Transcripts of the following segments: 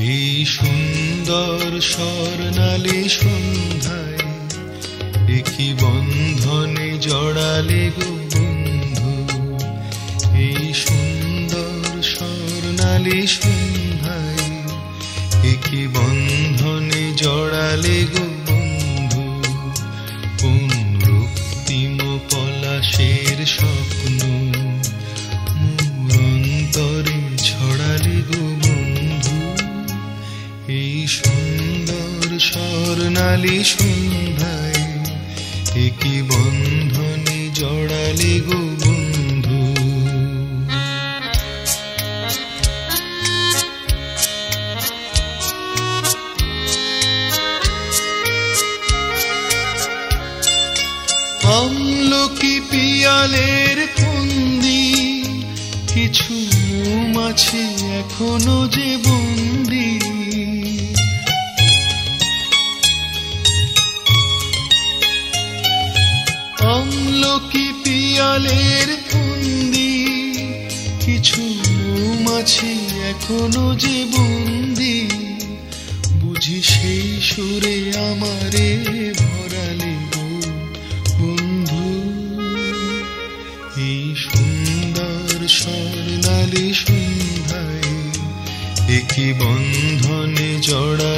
এই সুন্দর স্বর্ণালী সন্ধ্যায় একই বন্ধনে জড়ালে গো বন্ধু। এই সুন্দর স্বর্ণালী সন্ধ্যায় একই বন্ধনে জড়ালে গো এই সুন্দর স্বর্ণালী সন্ধ্যায় একই বন্ধনে জড়ালে গো বন্ধু। আমলকি পিয়ালের ফন্দি কিছু মৌমাছি এখনও যে বন্দি আমলকি পিয়ালের ফন্দি, কিছু মৌমাছি এখনও যে বন্দি। বুঝি সেই সুরে আমারে ভরালে বন্ধু। এই সুন্দর স্বর্ণালী সন্ধ্যায় একই বন্ধনে জড়ালে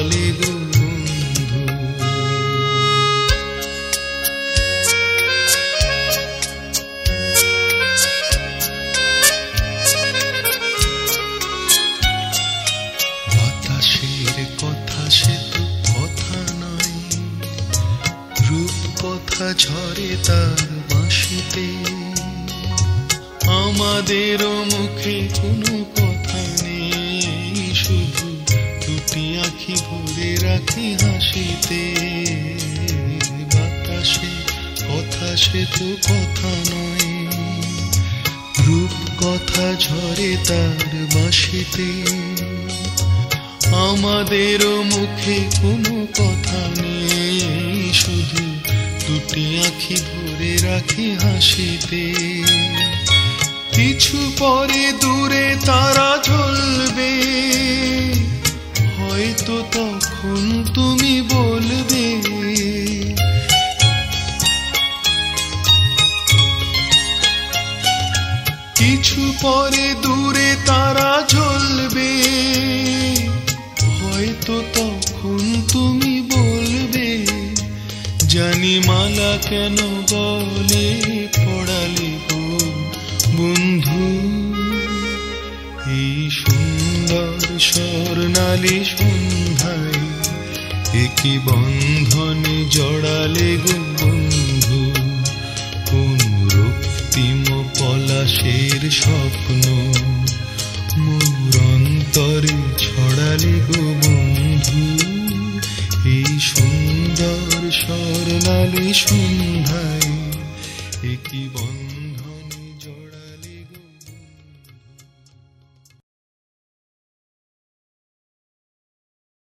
কথা ঝরে তার বাঁশিতে। আমাদেরও মুখে কোনো কথা নেই, শুধু দুটি আখি ভরে রাখি হাসিতে। বাতাসে কথা সে তো কথা নয়। রূপ কথা ঝরে তার বাঁশিতে। আমাদেরও মুখে কোনো কথা আখি ভরে রাখি হাসিতে। কিছু পরে দূরে তারা জ্বলবে হয়তো তখন তুমি বলবে, কিছু পরে দূরে তারা জ্বলবে জানি মালা কেন বলে পড়ালে গো বন্ধু? এই সুন্দর স্বর্ণালী সন্ধ্যায় একই বন্ধনে জড়ালে গো সুন্দর স্বর্ণালী বন্ধ